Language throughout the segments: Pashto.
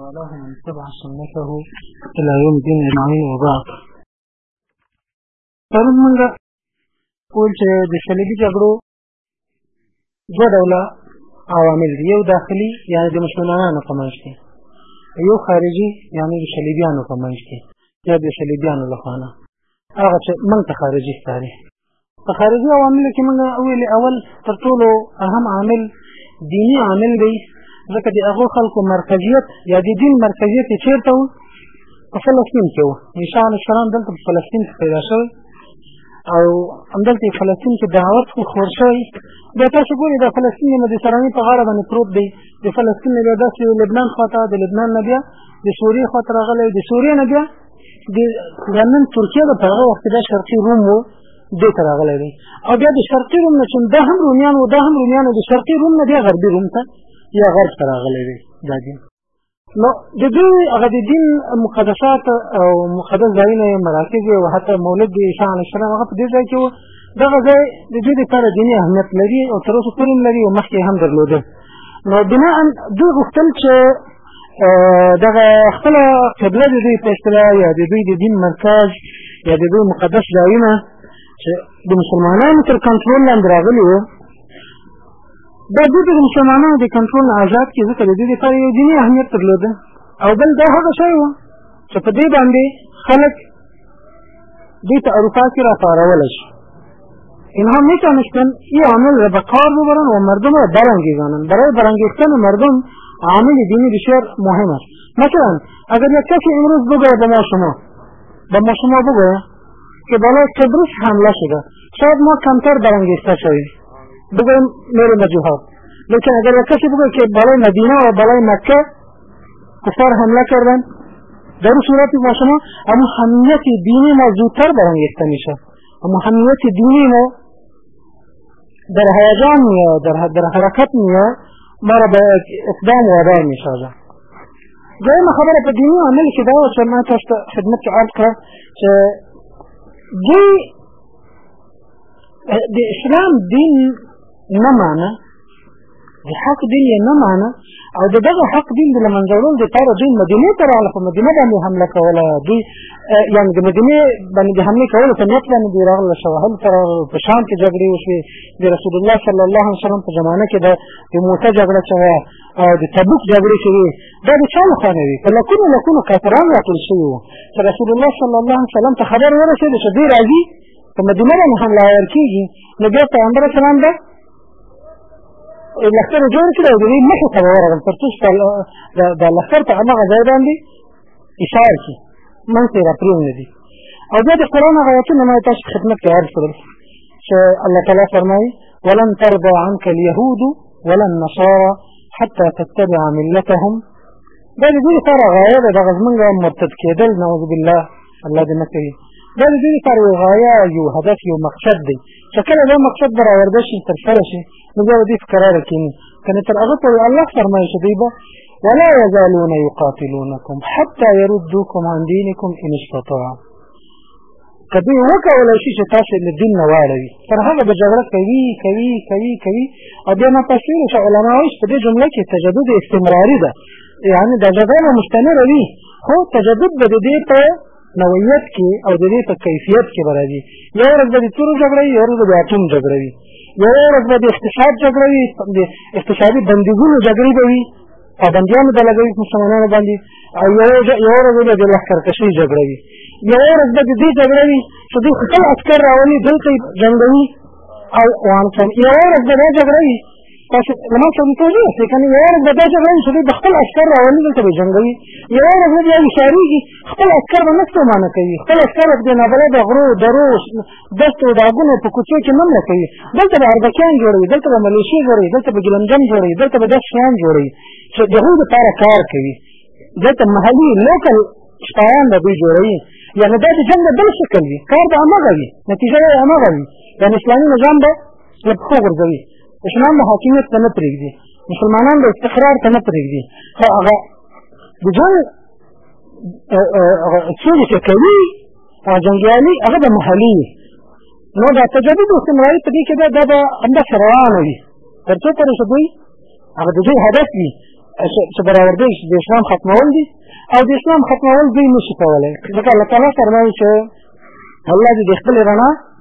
والاه من تبع سنته الى يوم الدين اجمعين وبعد پرون موږ ټول چې د شلګي جګړو دوه ډوله عوامل دي یو داخلي یعنې د مسلمانانو په منځ کې یو خارجي یعنې د شلیبیانو په منځ کې یا د شلیبیانو لخوا نه هغه چې موږ ته خارجي ښکاري په خارجي عواملو کې موږ ویلې اول تر ټولو اهم عامل دیني عامل دی ځکه د هغو خلکو مرکزیت یا د دین مرکزیت یې چېرته و په فلسطین کې و عیسی علیه السلام دلته په فلسطین کې پیدا شوی او همدلته یې فلسطین کې دعوت خو خور شوی بیا تاسو ګورئ دا فلسطین د مدیترانې په غاړه باندې پروت دی د فلسطین نه بیا داسې لبنان خواته د لبنان نه بیا د سوریې خواته راغلی د سوریې نه بیا د لندن ترکیه د په هغه وخت کې دا شرقي روم و دې ته راغلی دی او بیا د شرقي روم نه چې دا هم رومیان و دا هم رومیان و د شرقي روم نه بیا غربي روم ته یا غرب ته راغلی دی دا دین نو د دې هغه د دین مقدسات او مقدس ځایونه یې مراکز او حتی مولد د عیسی علیه السلام هغه په دې ځای کې و دغه ځای د دې لپاره دیني اهمیت لري او تر اوسه پورې لري او مخکې هم درلوده نو بناء دوی غوښتل چې دغه خپله قبله د دوی په اصطلاح یا د دوی د دین مرکز یا د دوی مقدس ځایونه چې د مسلمانانو تر کنټرول لاندې راغلي وو دا دوی د مسلمانانو د کنټرول نه آزاد کړي ځکه د دوی لپاره یو دیني اهمیت درلوده او بل دا هغه شی و چې په دې باندې خلک دوی ته اروپا کې را پارول شي اینها میتونستن این عامل را به کار ببرن و مردم را برانگیزانن برای برانگیختن مردم عامل دینی بسیار مهم است مثلا اگر یک کسی امروز بگوه به ما شما به ما شما بگوه که بالای قبرس حمله شده شاید ما کمتر برانگیخته شویم بگویم میریم به جهاد لیکن اگر یک کسی بگوه که بالای مدینه و بالای مکه کفار حمله کردن در اون صورت با شما اما همیت دینی ما زودتر برانگیخته میشه اما همیت دینی ما در هیجان میاد در, در حرکت میاد ما را به اقدام وادار میسازه دویم خبر په دینی عمل کې دا چې ما تاسو ته خدمت عرض کړ چې دی د اسلام دین نه معنی د حق دین یې نه مانه او د دغه حق دین د لمنځه وړلو دپاره دوی مدینې ته راغله په مدینه باندې حمله کوله دوی یعنې د مدینې باندې د حملې کولو په نیت باندې دوی راغله شواهل ته راغلل په شام کې جګړې وشوې د رسول الله صلی الله علیه وسلم په زمانه کې د د موته جګړه چې وه او د تبوک جګړې چې وې دا د چا لخوا نه وې په لکونو لکونو کافران راټول شوي وو چې رسول الله صلی الله علیه وسلم ته خبر ورسېده چې دوی راځي په مدینه باندې حمله ور کېږي نو بیا پیغمبر اسلام ده لښکر جوړ کړی او د دوی مخې ته به ورغلم تر څو د لښکر په هماغه ځای باندې اشار کړي منځ ته یې راپرېونه دي او بیا د قرآن هغه آیتونه ما تاسو په خدمت کې عرض کړل چې الله تعالی فرمایي ولن ترضى عنك اليهود ولا النصارى حتى تتبع ملتهم دا د دې لپاره غایه ده دغه زمونږ مرتد کېدل نعوذ بالله الله دې نه کوي دا د دې لپاره یو غایه یو هدف یو مقصد دی چې کله دا مقصد برآورده شي تر سره شي نو بیا به دوی په کراره کېني که نه تر هغه پورې الله فرمایي چې دوی به ولا يزالون يقاتلونكم حتى يردوكم عن دينكم ان استطاعوا که دوی وکولی شي چې تاسو له دین نه واړوي تر هغه به جګړه کوي کوي کوي کوي او بیا نه پسې چې علما وایي په دې جمله کې تجدد استمراري ده یعنې دا جګړه مستمره وي خو تجدد به د دې په نوعیت کې او د دې په کیفیت کې برابري یو ورځ به د تورو جګړه وي یو ورځ به د اټوم جګړه وي یو ورځ به د اقتصاد جګړه وي د اقتصادي بندیزونو جګړې به وي پابندیانو به لګوي مسلمانانو باندې او یو ورځ به د لښکرکشۍ جګړه وي یو ورځ به د دې جګړه وي چې دوی خپل عسکر راولي دلته یې جنګوي او وانسان یو ورځ به دا جګړه وي تاسو لما څه متوجه یاست کنه یو ورځ به داسې غواړي چې دوی به خپل عسکر راولي دلته به جنګوي یو ورځ به بیا هوښیارېږي خپل عسکر به نه ستومانه کوي خپل عسکر به د نابلده غرو درو دښتو ډاګونو په کوڅو کې نه مړه کوي دلته به اربکیان جوړوي دلته به ملیشې جوړوي دلته به ګلمجم جوړوي دلته به داسې شیان جوړوي چې د هغوی دپاره کار کوي دلته محلي لوکل شپایان به دوی جوړوي یعنې دا د جنګ بل شکل وي کار به همغه وي نتیجه به یې همغه وي یعنې اسلامي نظام به له پښو غورځوي اسلام د حاکمیت ته نه پرېږدي مسلمانان د استقرار ته نه پرېږدي خو هغه د جنګ چیرې چې کوي او جنګیالي هغه به محلي وي نو دا تجدد استمراري په دې کې ده دا به همداسې روانه وي تر څو پورې چې دوی هغه د دوی هدف وي چې برابردی شي د اسلام ختمول دي او د اسلام ختمول دوی نشي کولی ځکه الله تعالی فرمایي چې الله دې د خپلې رڼا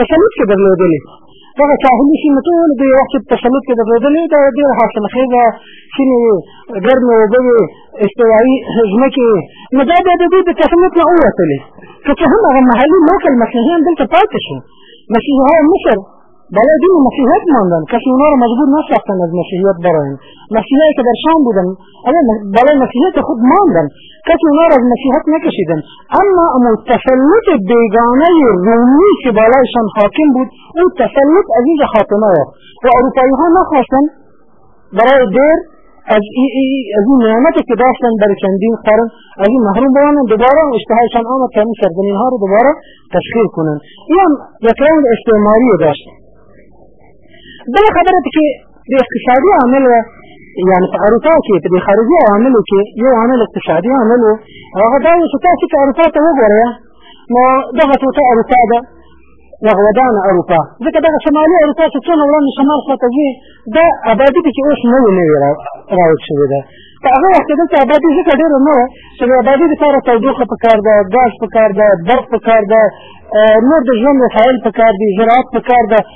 تسلط کې درلودلې دغه ساحلي سیمې ټولې د یو وخت په تسلط کې درلودلې دا ډېره حاصلخېزه سیمې وې ګرمې اوبه وې استوایي ځمکې وې نو دا بیا د دوی د تسلط نه ووتلې که څه هم هغه محلي لوکل مسیحیان دلته پاتې شو مسیحیان مصر برای دین مسیحیت ماندن کسی اونا رو مجبور نساختن از مسیحیت براین مسیحیت که در شام بودن برای مسیحیت خود ماندن کسی اونا رو از مسیحیت نکشیدن اما اون تسلط بیگانه رومی که بالایشان حاکم بود اون تسلط از اینجا خاتمه یافت و اروپایی ها نخواستن برای دیر از این ای که داشتن برای چندین قرن از این محروم بمانند دوباره اشتهایشان آمد که این سرزمین ها رو دوباره تشکیل کنن این یک استعماری داشتن دا خبره پکې د اقتصادي عامل یعنې په اروپا کې په دې خارجي عواملو کې یو عامل اقتصادي عامل و او هغه دا و چې تاسو که اروپا ته وګورئ نو دغه ټوټه اروپا ده دغه ودانه اروپا ځکه دغه شمالي اروپا چې څونه وړاندې شمال خوا ته ځي دا ابادي پکې اوس نوې نوې راوت شوې ده په هغه وخت کې دلته ابادي ځکه ډېره نه وه چې د ابادي لپاره تودوخه پکار ده ګاز پکار ده برق پکار ده نور د ژوند وسایل پکار دي زراعت پکار ده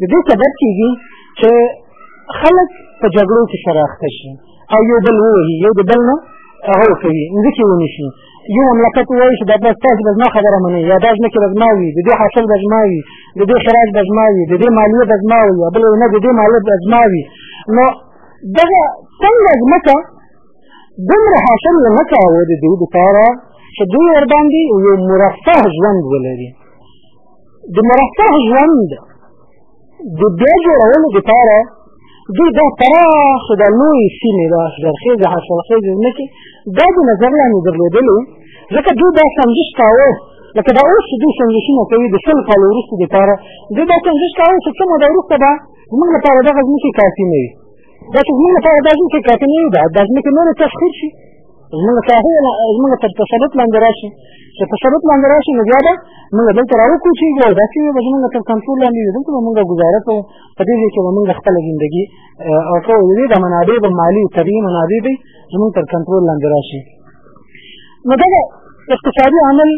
د دې سبب کېږي چې خلک په جګړو کې سره اخته شي او یو بل ووهي یو د بل نه هغه وکوي مځکې ونیسي یو مملکت ووایي چې دا بس تاسو به زما خبره منئ یا دا ځمکې به زما وي د دې حاصل به زما وي د دې خراج به زما وي د دې مالیه به زما وي یا بل نه د دې مالیه به زما وي نو دغه څنګه ځمکه دومره حاصل یې نه کاوه د دوی دپاره چې دوی ورباندې یو مرفه ژوند ولري د مرفه ژوند د بیا جوړولو دپاره دوی دا پراخ دا لویې سیمې دا اشجرخېزې حاصلخېزې ځمکې دا د نظر لاندې درلودلې ځکه دوی دا سنجش کاوه لکه دا اوس چې دوی سنجشونه کوي د سل کالو وروسته دپاره دوی دا سنجش کاوه چې څه موده وروسته به زموږ لپاره دغه ځمکې کافي نه وي دا چې زموږ لپاره دا ځمکه کافي نه ده دا ځمکه نورې تسخیر شي زموږ ساحې زموږ تر تسلط لاندې راشي چې تسلط لاندې راشي نو بیا به موږ دلته راوکوچېږو او داسې به زموږ تر کنټرول لاندې وي دلته به موږ ګزاره کوو په دې ځای کې به موږ خپله زندګي او کوو د دې د منابع به مالي طبیعي منابع به زموږ تر کنټرول لاندې راشي نو دغه اقتصادي عمل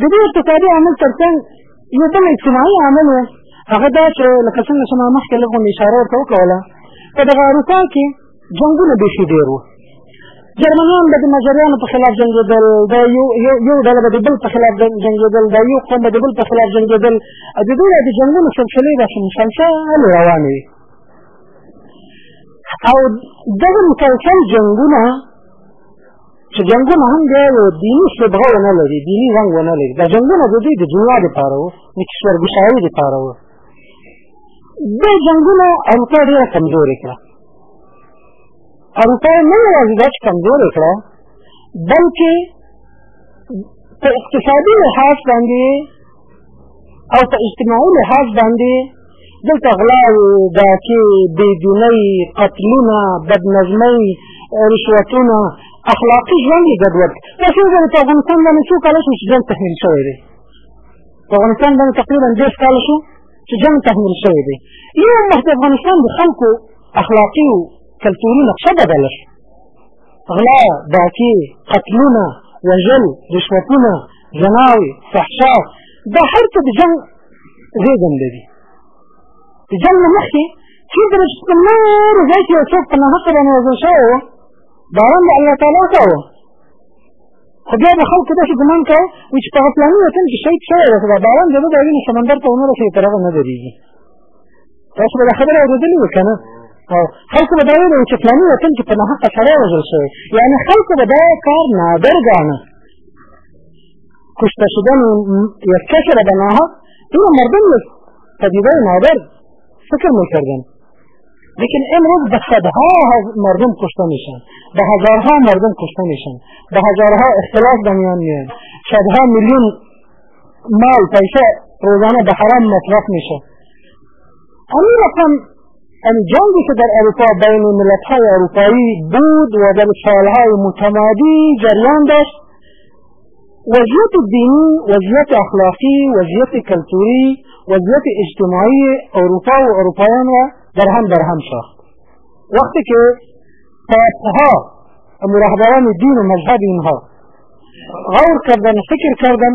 د دې اقتصادي عمل ترڅنګ یو بل اجتماعي عامل و هغه دا چې لکه څنګه چې ما مخکې لږ غوندې اشاره ورته وکوله په دغه اروپا کې جنګونه بیخي ډېر وو جرمنان به د مجریانو په خلاف جنګېدل د یو یو ډله به د بل په خلاف جنګېدل د یو قوم به د بل په خلاف جنګېدل د دوی د جنګونو سلسلې داسې مسلسلې روانې وي او دغه مسلسل جنګونه چې جنګونه هم بیا یو دیني صبغه ونه لري دیني رنګ ونه لري دا جنګونه د دوی د دنیا دپاره وو د کشورګشایۍ دپاره وو دا جنګونه اروپا ډېره کمزورې کړه اروپا نه یوازې دا چې کمزورې کړه بلکې په اقتصادي لحاظ باندې او په اجتماعي لحاظ باندې دلته غلاوې ډاکې بېدینۍ قتلونه بدنظمۍ رشوتونه اخلاقي ژوند یې ګډوډ تاسو وګورئ په افغانستان باندې څو کاله شو چې جنګ تحمیل شوی دی په افغانستان باندې تقریبا دېرش کاله شو چې جنګ تحمیل شوی دی یو مخ د افغانستان د خلکو اخلاقي او کلتوري نقشه بدله شوه غلا ډاکې قتلونه وژل رشوتونه زناوې فحشا دا هر څه د جنګ زېږنده دي د جنګ نه مخکې چې د رشد په نورو ځای کې یو څوک په ناحقه باندې وژل شوی و باران د الله تعالی کاوه خو بیا به خلکو داسې ګمان کاوه وایي چې په هغه پلاني وطن کې شهید شوی دی خو دا باران د ده د وینې سمندر ته ونه رسېږي تر هغه نه درېږي تاسو به دا خبره اورېدلې وي که نه او خلکو به دا ویلې وي چې فلاني وطن کې په ناحقه سړی وژل شوی یعنې خلکو به دا کار نادر ګاڼه کشته شدن یک کسر به ناحق این مردم یک پدیده نادر فکر میکردن لیکن امروز به صدها مردم کشته میشن به هزارها مردم کشته میشن به هزارها اختلاف به میان میاد صدها میلیون مال پیسه روزانه به حرام مصرف میشه اون رقم این جنگی که در اروپا بین ملتهای اروپایی بود و در سالهای متمادی جریان داشت وضعیت دینی وضعیت اخلاقی وضعیت کلتوری وضعیت اجتماعی اروپا و اروپایان را در هم در هم ساخت وقتی که پاپها مرهبران دین و مذهب اینها غور کردن فکر کردن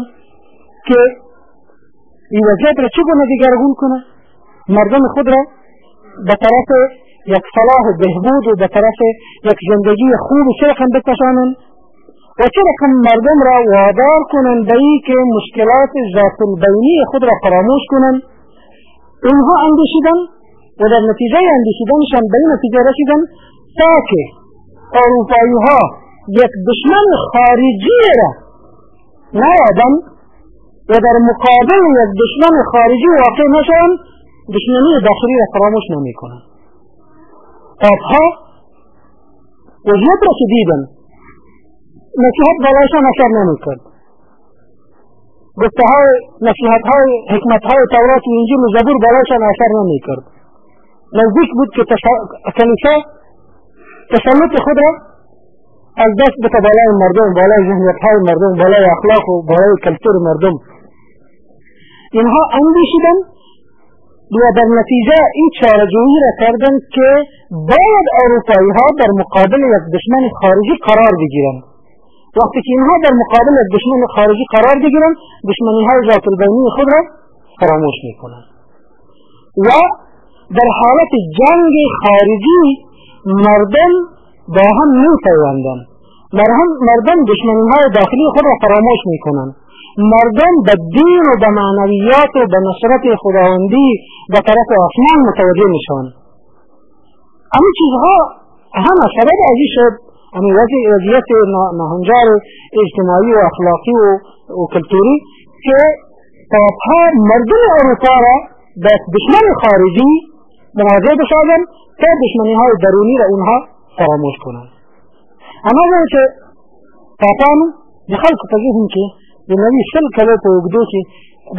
که ای وضعیت را چه گونه دیگرگون کنه مردم خود را به طرف یک صلاح و بهبود و به طرف یک زندگی خوب چه رقم بکشانن و چه رقم مردم را وادار کنن به ای که مشکلات ذات البینی خود را فراموش کنن اونها اندیشیدن و در نتیجه اندیشیدنشان به این نتیجه رسیدن تا که اروپایی ها یک دشمن خارجی را نیابن و در مقابل یک دشمن خارجی واقع نشوند دشمنی داخلی را فراموش نمیکنند آنها وجود را که دیدن نصیحت برایشان اثر نمیکرد گفته های نصیحت های حکمت های تورات و انجیل و زبور برایشان اثر نمیکرد نزدیک بود که کلیسا تسلط خود را از دست بده بالای مردم بالای ذهنیت های مردم بالای اخلاق و بالای کلتور مردم اینها اندیشیدن و در نتیجه این چارجویی را کردن که باید اروپایی ها در مقابل یک دشمن خارجی قرار بگیرن وقتی که اینها در مقابل یک دشمن خارجی قرار بگیرن دشمنی های ذات البینی خود را فراموش میکنن و در حالت جنگ خارجی مردم با هم میپیوندن مرهم مردم دشمنیهای داخلی خود را فراموش میکنن مردم به دین و به معنویات و به نصرت خداوندی به طرف آسمان متوجه میشوند اما چیزها همه سبب از این شد اما وضعیت نهنجار اجتماعی و اخلاقی و, و کلتوری که پاپ ها مردم اروپا را به دشمن خارجی مواضع بسازن تا دشمنی های درونی را اونها فراموش کنن اما وایي چې پاپانو د خلکو په ذهن کې د نوي سل کلو په اوږدو کې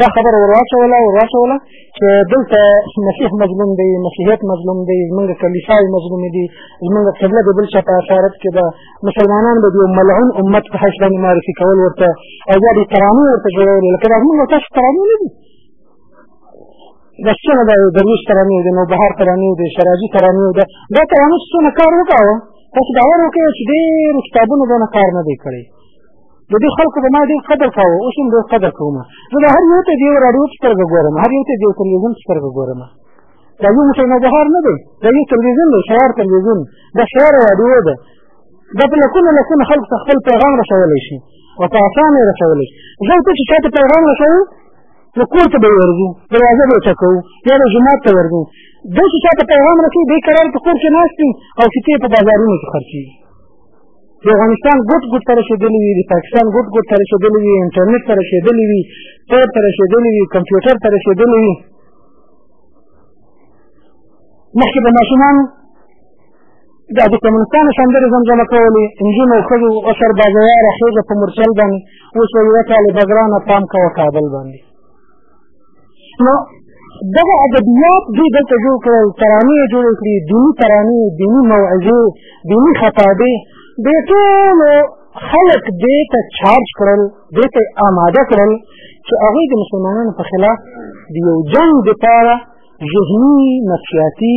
دا خبره ورواچوله ورواچوله چې دلته مسیح مظلوم دی مسیحیت مظلوم دی زمونږ کلیساوې مظلومې دي زمونږ قبله د بل چا په اسارت کې ده مسلمانان به د یو ملعون امت په حیث باندې معرفي کول ورته او بیا د ترانو ورته جوړول لکه دا زمونږ تاسو ترانو نه دي د څونه د درویش ترانې د نوبهار ترانې د شراجي ترانې د دا ترانو چې څونه کار وکاوه تاسو باور وکړئ چې ډېرو کتابونو دونه کار نه دی کړی د دې خلکو به ما ډېر قدر کاوه اوس هم ډېر قدر کوم زه د هر یو ته د یو راډیو په سترګه ګورم هر یو ته د یو تلویزیون په سترګه ګورم دا یو موټی نوبهار نه دی دا یو تلویزیون دی شعار تلویزیون دا شعار راډیو ده دا په لکونو لکونو خلکو ته خپل پیغام رسولی شي او په اسانه یې رسولی شي زه ته چې چا ته پیغام رسوم نو کور ته به یې ورځو دروازه به یې ټکوو یا به جومات ته ورځو دی چې چا ته پیغام رسوي دی کرار په کور کې ناست وي او فیتې په بازارونو کې خرڅېږي د افغانستان ګوټ ګوټ ته رسېدلي وي د پاکستان ګوټ ګوټ ته رسېدلي وي انټرنېټ ته رسېدلي وي تور ته رسېدلي وي کمپیوټر ته رسېدلي وي مخکې د ماشومانو دا د کمونستانو سندرې زمزمه کولې نجونو ښځو عشر بازیاره خېږه په مورچل باندې اوس به یوه کالې بګرانه پام کوه کابل باندې نو دغه ادبیات دوی دلته جوړ کړل ترانې یې جوړې کړې دیني ترانې دیني موعظې دیني خطابې دې ټولو خلک دې ته چارج کړل دې ته آماده کړل چې هغوی د مسلمانانو په خلاف د یو جنګ دپاره ذهني نفسیاتي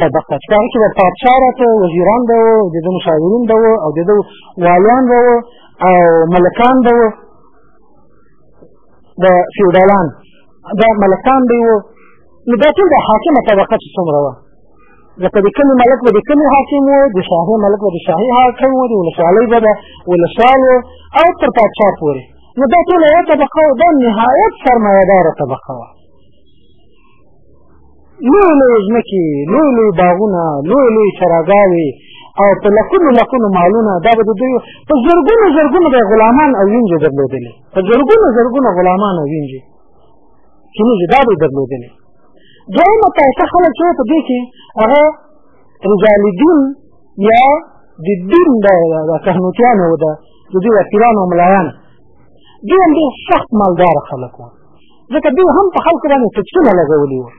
په دقت کار کې به پادشاه راته وزیران به وو د ده مشاورین به وو او د ده والیان به وو او ملکان به وو د فیوډالان دا ملکان به وو نو دا ټول د حاکمه طبقه چې څومره وه لکه د کلي ملک به د کلي حاکم و د شاهي ملک به د شاهي حاکم و د ولسوالۍ به د ولسوال و او تر پادشاه پورې نو دا ټوله یوه طبقه وه دا نهایت سرمایهداره طبقه وه لوی لوی ځمکې لوی لوی باغونه لوی لوی چراګاوې او په لکونو لکونو مالونه دا به د دوی په زرګونو زرګونو به غلامان او وینجې درلودلې په زرګونو زرګونو غلامان او وینجې چینیزې دا به درلودلې دویمه طایفه خلک چې په دې کې هغه رجال دین یا د دین د کهنوتیانو د دوی وکیلانو ملایان دوی هم ډېر سخت مالداره خلک وو ځکه دوی هم په خلکو باندې ټکسونه لګولي وو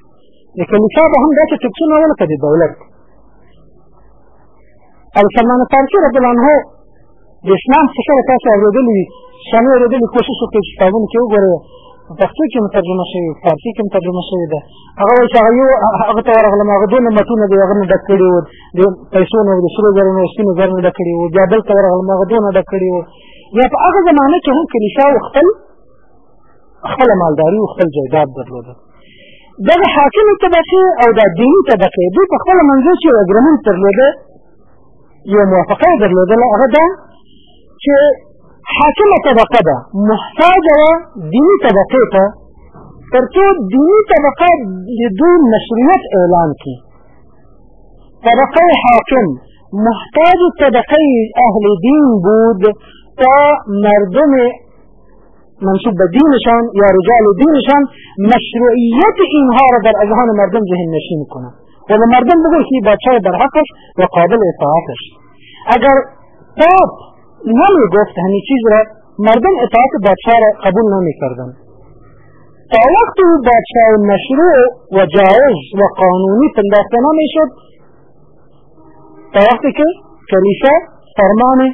د کلیسا به هم داسې ټکسونه وو لکه د دولت او سلمان فارسي رضی الله عنه د اسلام څه شی تاسو اورېدلي وي سمې اورېدلي کوشش وکړئ چې کتابونو کې وګورئ په پښتو کې هم ترجمه شوې فارسي کې هم ترجمه شوې ده هغه وایي چې هغه یو هغه ته ورغلم هغه دونه متونه د هغه نه ډک کړي وو د پیسو نه د سرو زرو نه سپینو زرو نه ډک کړي وو بیا بل ته ورغلم هغه دونه ډک کړي وو یا په هغه زمانه کې هم کلیسا وختل خپل مالداری او خپل جایداد درلوده دغه حاکمې طبقې او دا دیني طبقې دوی په خپل منځ کې یو اګریمنټ درلوده یو موافقه درلودله هغه دا چې حاکمه طبقه ده محتاج وه دیني طبقې ته تر څو دیني طبقه د دوی مشروعیت اعلان کړي طبقه حاکم محتاج طبقه اهل دین بود تا مردم منصوب به دینشان یا رجال دینشان مشروعیت اینها را در اذهان مردم ذهن نشین کنند و مردم بگوید که بادشاه در حقش و قابل اطاعتش اگر پاپ نمی گفت همین چیز را مردم اطاعت بادشاه را قبول نمی کردن تا وقت او بادشاه مشروع و جایز و قانونی پنداخته نمی شد تا وقتی که کلیسا فرمان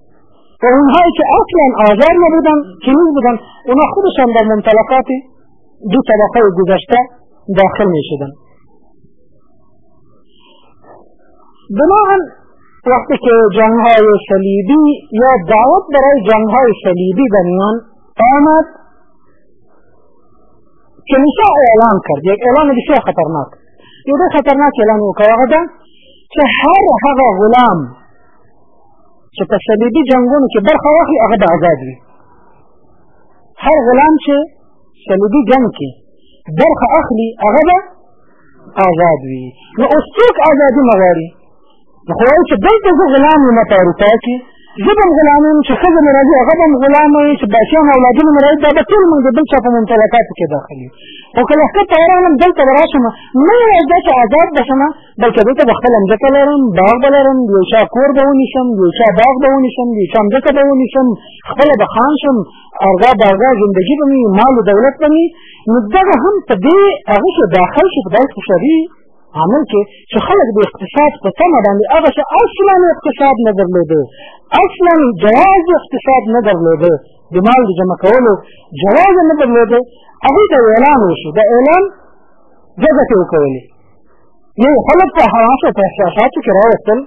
و اونهایی که اصلا آزار نبودن نیز بودن اونها خودشان در منطلقات دو طبقه گذشته داخل میشدن بنابراین وقتی که جنگ های صلیبی یا دعوت برای جنگ های صلیبی بنیان آمد که موسی اعلان کرد یک اعلان بسیار خطرناک یو ډېر خطرناک اعلان وکړ هغه ده چې هر هغه غلام چې په صلیبي جنګونو کې برخه واخلي هغه به آزاد وي هر غلام چې صلیبي جنګ کې برخه اخلي هغه به آزاد وي نو اوس څوک آزادي نه غواړي نو خو وایي چې دلته زه غلام یم په اروپا کې زه به هم غلام یم چې ښځه مې راځي هغه به هم غلام وي چې بچیان اولادونه مې راځي دا به ټول موږ د بل چا په ممتلکاتو کې داخل یو خو که لښکر ته ورغلم دلته به راشم نه یوازې دا چې آزاد به شم بلکې دلته به خپله مځکه لرم باغ به لرم د یو چا کور به ونیسم د یو چا باغ به ونیسم د یو چا مځکه به ونیسم خپله به خان شم ارغا بارغا زندګي به مې مال و دولت به مې نو دغه هم په دې هغه کې داخل شي په داسې خوشحالي عمل کې چې خلک د اقتصاد په تمه باندې هغه چې اصلا اقتصاد نه درلوده اصلا جواز اقتصاد نه درلوده د مال د جمع کولو جواز نه درلوده هغوی ته اعلان وشو د اعلان جزه کې وکولې یو خلک په حواسو په احساساتو کې راوستل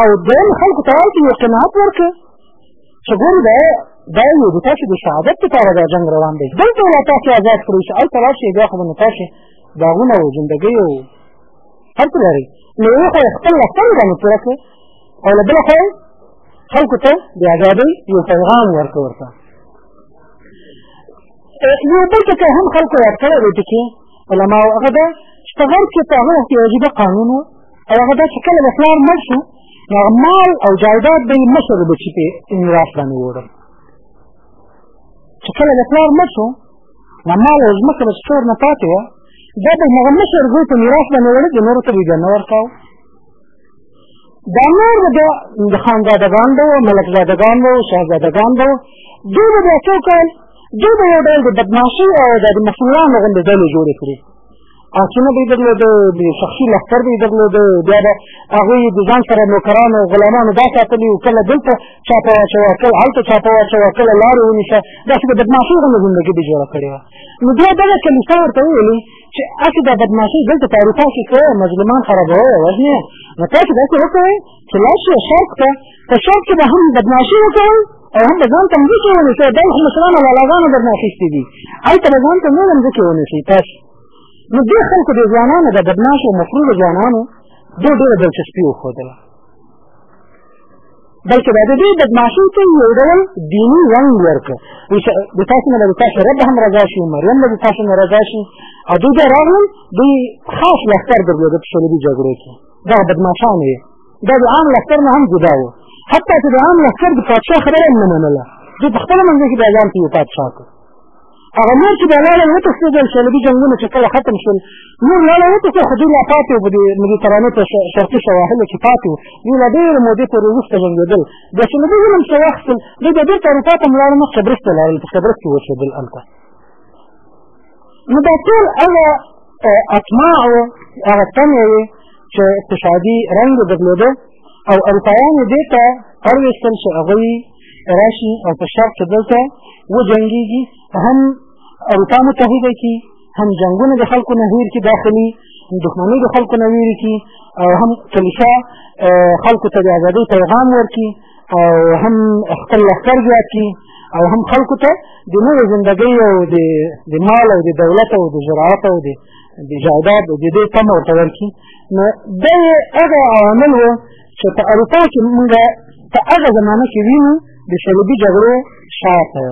او دویم خلکو ته وایي چې یو قناعت ورکړه چې ګورې دا دا یو د تاسو د شهادت لپاره دا جنګ روان دی دلته لا تاسو ازاد کړئ چې هلته راشئ بیا خو به نو تاسو داغونه او زندګۍ او هر څه لرئ نو یو خو یې خپل لښتن ګڼې پوره کړئ او له بله خوا یې خلکو ته د ازادۍ یو پیغام ورکړه ورته یو بل ټکی هم خلکو یاد کړی دی ټکي علماو هغه ده چې په غرب کې په هغه وخت یو عجیبه قانون و او هغه دا چې کله به پلار مړ شو نو هغه مال او جایداد به یې مشر بچي پې میراث باندې وړل چې کله به پلار مړ شو نو مال او ځمکه به چې چور نه پاتې وه دا به هغه مشر زوی په میراث باندې وړل د نورو ته به یې بیا نه ورکاوه دا نور به بیا د خانزادګان به وو ملکزادګان به وو شهزادګان به وو دوی به بیا څه وکړل دوی به یو ډول د بدماشۍ او د مسلمانانو غوندې ډلې جوړې کړې آسونه به یې درلوده د شخصي لښکر به یې درلوده بیا به هغوی د ځان سره نوکران او غلامانو دا ساتلي وو کله دلته چاپه واچوه کله هلته چاپه واچوه کله لارې ونیسه داسې د بدماشۍ غوندې زندګي به جوړه کړې وه نو بیا دغه کلیسا ورته وویلې چې هسې دا بدمعاشي دلته په اروپا کې کوئ مظلومان خرابوئ وژنې نو تاسو داسې وکړئ چې لاړ شئ شرق ته په شرق کې به هم بدمعاشي وکړئ او هم به ځان ته مځکې ونیسئ دا خو مشرانو لالاګانو درنه اخیستې دي هلته به ځان ته نور مځکې ونیسئ تاسو نو دې خلکو د ځوانانو د بدمعاشو مفرور ځوانانو دو ډېره دلچسپي وښودله بلکې دا د دې بدمعاشۍ ته یو ډول دیني رنګ ورکړ د تاسو نه د تاسو رب هم رضا شي مریم له تاسو نه رضا شي او دوی دا راغلل دوی خاص لښکر درلوده په صلیبي جګړو کې دا بدمعاشان یې دا د عام لښکر نه هم جدا و حتی چې د عام لښکر د پادشاه خبره هم نه منله دوی په خپله منځ کې د ځان ته یو پادشاه کړ هغه نور چې بیا لاړل وتښتېدل صلیبي جنګونه چې کله ختم شول نور لاړل وتښتېدل خو دوی لا پاتې وو په دې مدیترانې په شرقي سواحلو کې پاتې وو دوی له ډېرې مودې پورې وروسته جنګېدل بیا چې له دوی علم څه واخیستل دوی بیا بېرته اروپا ته هم لاړل نو قبرس ته لاړل په قبرس کې اوسېدل هلته نو دا ټول هغه اطماع وو هغه تمې وې چې اقتصادي رنګ یې درلوده او اروپایان یې دې ته اړوېستل چې هغوی راشي او په شرق کې دلته وجنګېږي هم اروپا متحده کړي هم جنګونه د خلکو نه هېر کړي داخلي دښمنۍ د خلکو نه ویرې کړي او هم کلیسا خلکو ته د ازادۍ پیغام ورکړي او هم خپل لښکر زیات کړي او هم خلکو ته د نوې زندګۍ او د مال او د دولت او د زراعت او د جایداد او د دې تمه ورته ورکړي نو دا یې هغه عوامل و چې په اروپا کې موږ په هغه زمانه کې وینو د صلیبي جګړو شاته